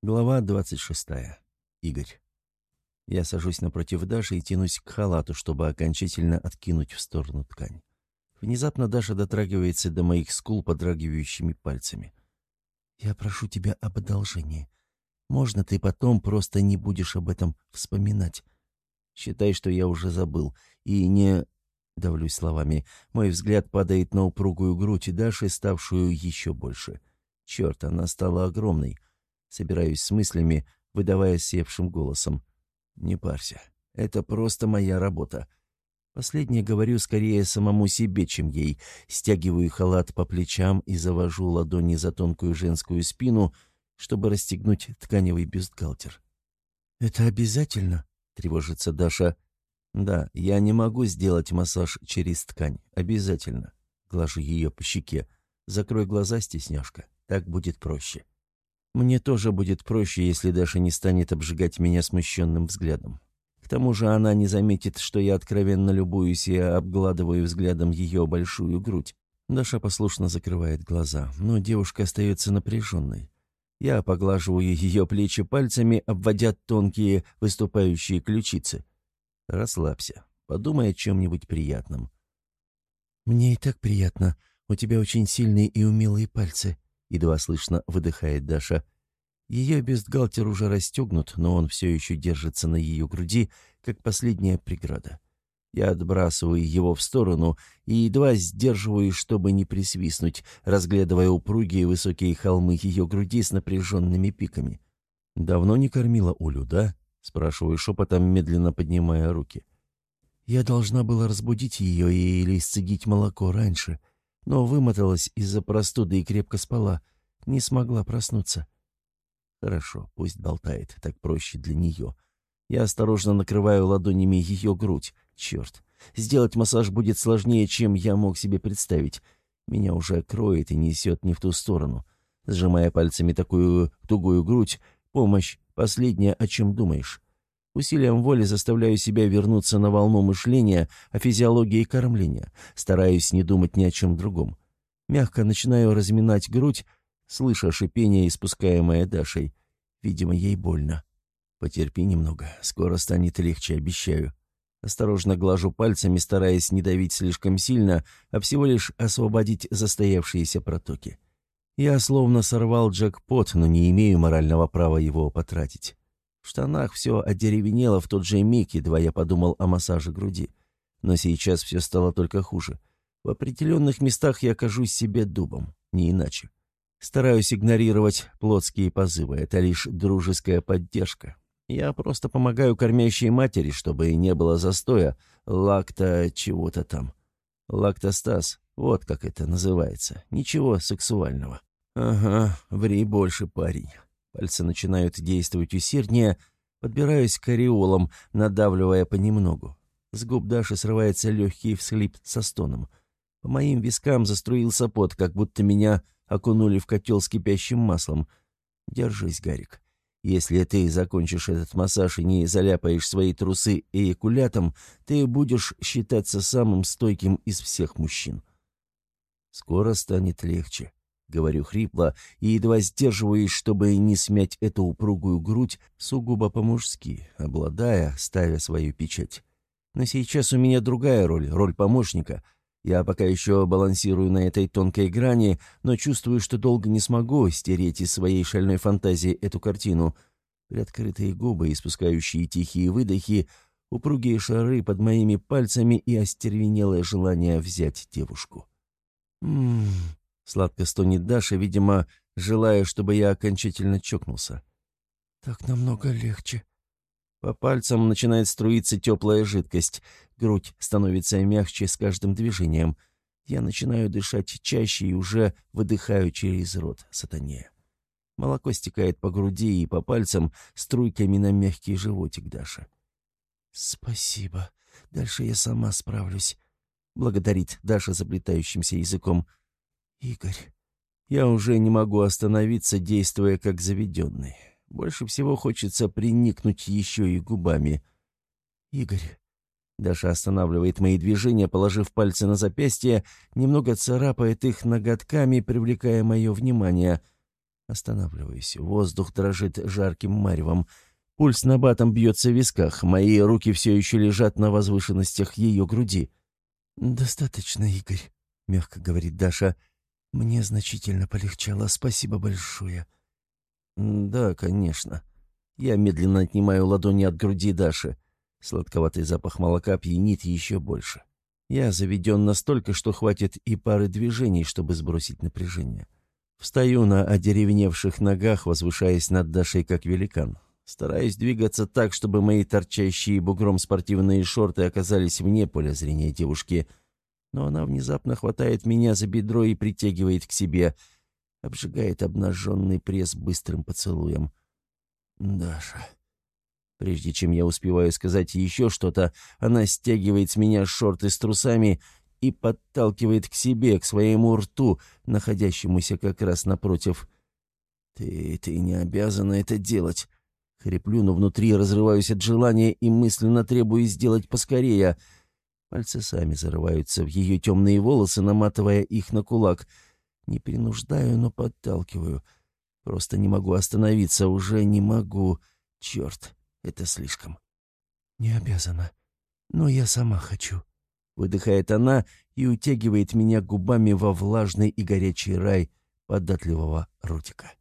Глава 26. Игорь. Я сажусь напротив Даши и тянусь к халату, чтобы окончательно откинуть в сторону ткань. Внезапно Даша дотрагивается до моих скул подрагивающими пальцами. «Я прошу тебя об одолжении. Можно ты потом просто не будешь об этом вспоминать? Считай, что я уже забыл. И не...» Давлюсь словами. Мой взгляд падает на упругую грудь Даши, ставшую еще больше. Черт, она стала огромной. Собираюсь с мыслями, выдавая севшим голосом. «Не парься. Это просто моя работа». Последнее говорю скорее самому себе, чем ей. Стягиваю халат по плечам и завожу ладони за тонкую женскую спину, чтобы расстегнуть тканевый бюстгальтер. «Это обязательно?» — тревожится Даша. «Да, я не могу сделать массаж через ткань. Обязательно». Глажу ее по щеке. «Закрой глаза, стесняшка. Так будет проще». Мне тоже будет проще, если Даша не станет обжигать меня смущенным взглядом. К тому же она не заметит, что я откровенно любуюсь и обгладываю взглядом ее большую грудь. Даша послушно закрывает глаза, но девушка остается напряженной. Я поглаживаю ее плечи пальцами, обводя тонкие выступающие ключицы. «Расслабься. Подумай о чем-нибудь приятном». «Мне и так приятно. У тебя очень сильные и умелые пальцы», — едва слышно выдыхает Даша. Ее бюстгальтер уже расстегнут, но он все еще держится на ее груди, как последняя преграда. Я отбрасываю его в сторону и едва сдерживаю, чтобы не присвистнуть, разглядывая упругие высокие холмы ее груди с напряженными пиками. «Давно не кормила Улю, да?» — спрашиваю шепотом, медленно поднимая руки. «Я должна была разбудить ее или исцедить молоко раньше», но вымоталась из-за простуды и крепко спала. Не смогла проснуться. Хорошо, пусть болтает, так проще для нее. Я осторожно накрываю ладонями ее грудь. Черт, сделать массаж будет сложнее, чем я мог себе представить. Меня уже кроет и несет не в ту сторону. Сжимая пальцами такую тугую грудь, помощь — последнее, о чем думаешь. Усилием воли заставляю себя вернуться на волну мышления о физиологии кормления, стараюсь не думать ни о чем другом. Мягко начинаю разминать грудь, слыша шипение, испускаемое Дашей. Видимо, ей больно. Потерпи немного, скоро станет легче, обещаю. Осторожно глажу пальцами, стараясь не давить слишком сильно, а всего лишь освободить застоявшиеся протоки. Я словно сорвал джекпот, но не имею морального права его потратить. В штанах все одеревенело в тот же миг, едва я подумал о массаже груди. Но сейчас все стало только хуже. В определенных местах я кажусь себе дубом, не иначе. Стараюсь игнорировать плотские позывы, это лишь дружеская поддержка. Я просто помогаю кормящей матери, чтобы не было застоя, лакта чего-то там. Лактостаз, вот как это называется. Ничего сексуального. Ага, ври больше, парень. Пальцы начинают действовать усерднее, подбираюсь к ореолам, надавливая понемногу. С губ Даши срывается легкий всхлип со стоном. По моим вискам заструился пот, как будто меня окунули в котел с кипящим маслом. Держись, Гарик. Если ты закончишь этот массаж и не заляпаешь свои трусы эякулятом, ты будешь считаться самым стойким из всех мужчин. Скоро станет легче. — говорю хрипло и едва сдерживаюсь, чтобы не смять эту упругую грудь сугубо по-мужски, обладая, ставя свою печать. Но сейчас у меня другая роль, роль помощника. Я пока еще балансирую на этой тонкой грани, но чувствую, что долго не смогу стереть из своей шальной фантазии эту картину. Приоткрытые губы, испускающие тихие выдохи, упругие шары под моими пальцами и остервенелое желание взять девушку. «М-м-м», Сладко стонет Даша, видимо, желая, чтобы я окончательно чокнулся. «Так намного легче». По пальцам начинает струиться теплая жидкость. Грудь становится мягче с каждым движением. Я начинаю дышать чаще и уже выдыхаю через рот сатане. Молоко стекает по груди и по пальцам струйками на мягкий животик Даша. «Спасибо. Дальше я сама справлюсь», — благодарит Даша заплетающимся языком. «Игорь, я уже не могу остановиться, действуя как заведенный. Больше всего хочется приникнуть еще и губами. Игорь...» Даша останавливает мои движения, положив пальцы на запястье, немного царапает их ноготками, привлекая мое внимание. Останавливаюсь. Воздух дрожит жарким маревом. Пульс на батом бьется в висках. Мои руки все еще лежат на возвышенностях ее груди. «Достаточно, Игорь», — мягко говорит Даша. «Мне значительно полегчало. Спасибо большое». «Да, конечно». Я медленно отнимаю ладони от груди Даши. Сладковатый запах молока пьянит еще больше. Я заведен настолько, что хватит и пары движений, чтобы сбросить напряжение. Встаю на одеревеневших ногах, возвышаясь над Дашей как великан. Стараюсь двигаться так, чтобы мои торчащие бугром спортивные шорты оказались вне поля зрения девушки. Но она внезапно хватает меня за бедро и притягивает к себе. Обжигает обнаженный пресс быстрым поцелуем. «Даша...» Прежде чем я успеваю сказать еще что-то, она стягивает с меня шорты с трусами и подталкивает к себе, к своему рту, находящемуся как раз напротив. «Ты... ты не обязана это делать. Хриплю, но внутри разрываюсь от желания и мысленно требую сделать поскорее. Пальцы сами зарываются в ее темные волосы, наматывая их на кулак. Не принуждаю, но подталкиваю. Просто не могу остановиться, уже не могу. Черт, это слишком. «Не обязана. Но я сама хочу», — выдыхает она и утягивает меня губами во влажный и горячий рай податливого ротика.